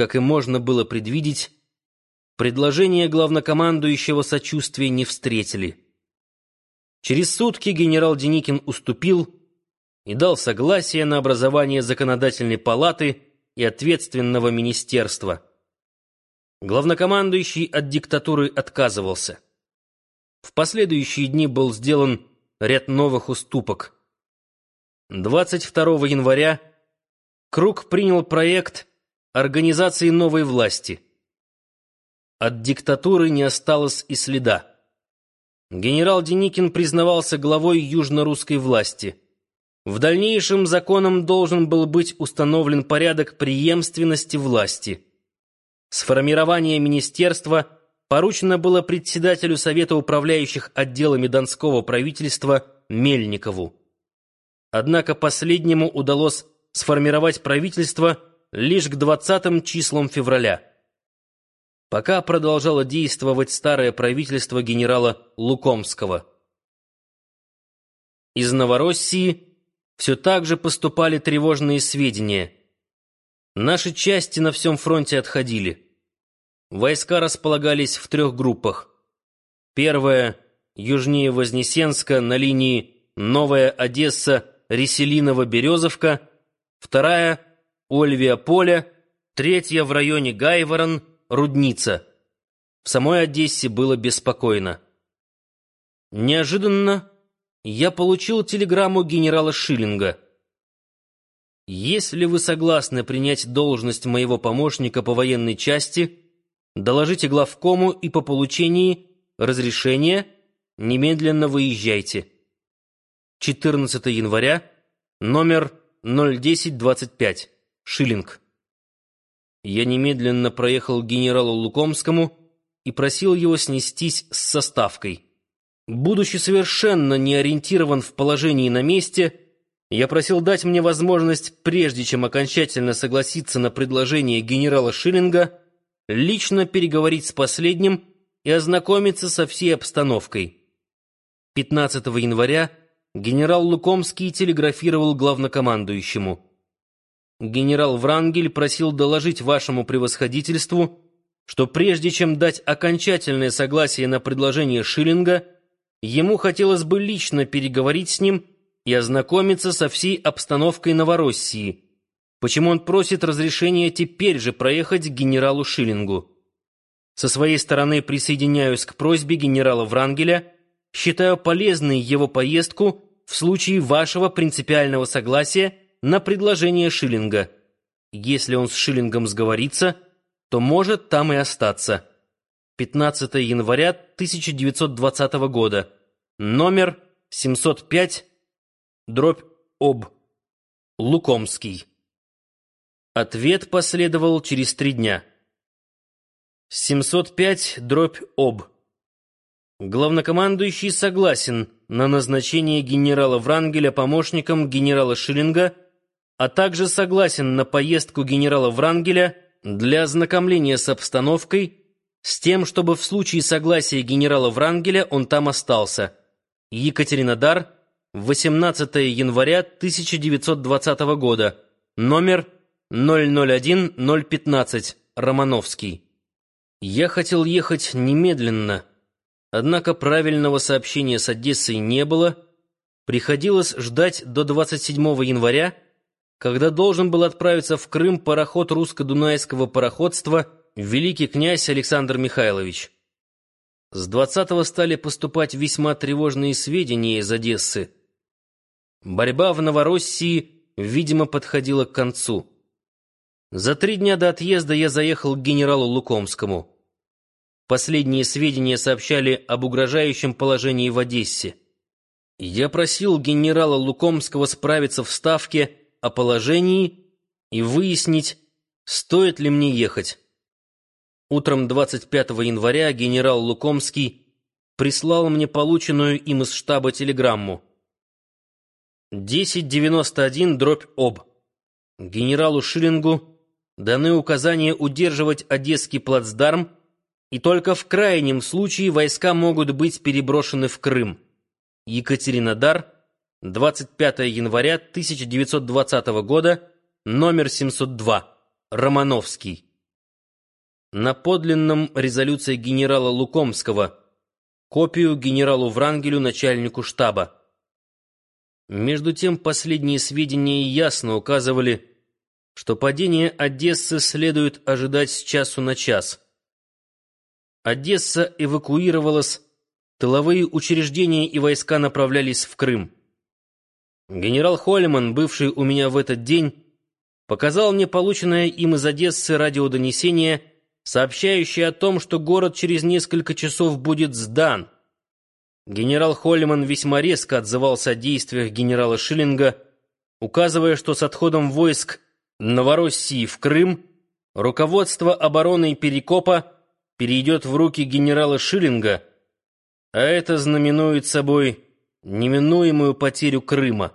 как и можно было предвидеть, предложение главнокомандующего сочувствия не встретили. Через сутки генерал Деникин уступил и дал согласие на образование законодательной палаты и ответственного министерства. Главнокомандующий от диктатуры отказывался. В последующие дни был сделан ряд новых уступок. 22 января Круг принял проект организации новой власти. От диктатуры не осталось и следа. Генерал Деникин признавался главой южно-русской власти. В дальнейшем законом должен был быть установлен порядок преемственности власти. Сформирование министерства поручено было председателю Совета управляющих отделами Донского правительства Мельникову. Однако последнему удалось сформировать правительство лишь к 20 числам февраля. Пока продолжало действовать старое правительство генерала Лукомского. Из Новороссии все так же поступали тревожные сведения. Наши части на всем фронте отходили. Войска располагались в трех группах. Первая — южнее Вознесенска на линии Новая Одесса-Реселиново-Березовка — вторая — Ольвия Поля, третья в районе Гайворон, Рудница. В самой Одессе было беспокойно. Неожиданно я получил телеграмму генерала Шиллинга. «Если вы согласны принять должность моего помощника по военной части, доложите главкому и по получении разрешения немедленно выезжайте». 14 января, номер 01025. Шиллинг. Я немедленно проехал к генералу Лукомскому и просил его снестись с составкой. Будучи совершенно не ориентирован в положении на месте, я просил дать мне возможность, прежде чем окончательно согласиться на предложение генерала Шиллинга, лично переговорить с последним и ознакомиться со всей обстановкой. 15 января генерал Лукомский телеграфировал главнокомандующему. Генерал Врангель просил доложить вашему превосходительству, что прежде чем дать окончательное согласие на предложение Шиллинга, ему хотелось бы лично переговорить с ним и ознакомиться со всей обстановкой Новороссии, почему он просит разрешения теперь же проехать к генералу Шиллингу. Со своей стороны присоединяюсь к просьбе генерала Врангеля считаю полезной его поездку в случае вашего принципиального согласия на предложение Шиллинга. Если он с Шиллингом сговорится, то может там и остаться. 15 января 1920 года. Номер 705, дробь об. Лукомский. Ответ последовал через три дня. 705, дробь об. Главнокомандующий согласен на назначение генерала Врангеля помощником генерала Шиллинга, а также согласен на поездку генерала Врангеля для ознакомления с обстановкой, с тем, чтобы в случае согласия генерала Врангеля он там остался. Екатеринодар, 18 января 1920 года, номер 001015, Романовский. Я хотел ехать немедленно, Однако правильного сообщения с Одессой не было. Приходилось ждать до 27 января, когда должен был отправиться в Крым пароход русско-дунайского пароходства «Великий князь Александр Михайлович». С 20-го стали поступать весьма тревожные сведения из Одессы. Борьба в Новороссии, видимо, подходила к концу. За три дня до отъезда я заехал к генералу Лукомскому. Последние сведения сообщали об угрожающем положении в Одессе. Я просил генерала Лукомского справиться в Ставке о положении и выяснить, стоит ли мне ехать. Утром 25 января генерал Лукомский прислал мне полученную им из штаба телеграмму. 1091 дробь об. Генералу Шиллингу даны указания удерживать Одесский плацдарм и только в крайнем случае войска могут быть переброшены в Крым. Екатеринодар, 25 января 1920 года, номер 702, Романовский. на подлинном резолюции генерала Лукомского, копию генералу Врангелю, начальнику штаба. Между тем, последние сведения ясно указывали, что падение Одессы следует ожидать с часу на час. Одесса эвакуировалась, тыловые учреждения и войска направлялись в Крым. Генерал Холлиман, бывший у меня в этот день, показал мне полученное им из Одессы радиодонесение, сообщающее о том, что город через несколько часов будет сдан. Генерал Холлиман весьма резко отзывался о действиях генерала Шиллинга, указывая, что с отходом войск Новороссии в Крым руководство обороны Перекопа перейдет в руки генерала Шиллинга, а это знаменует собой неминуемую потерю Крыма.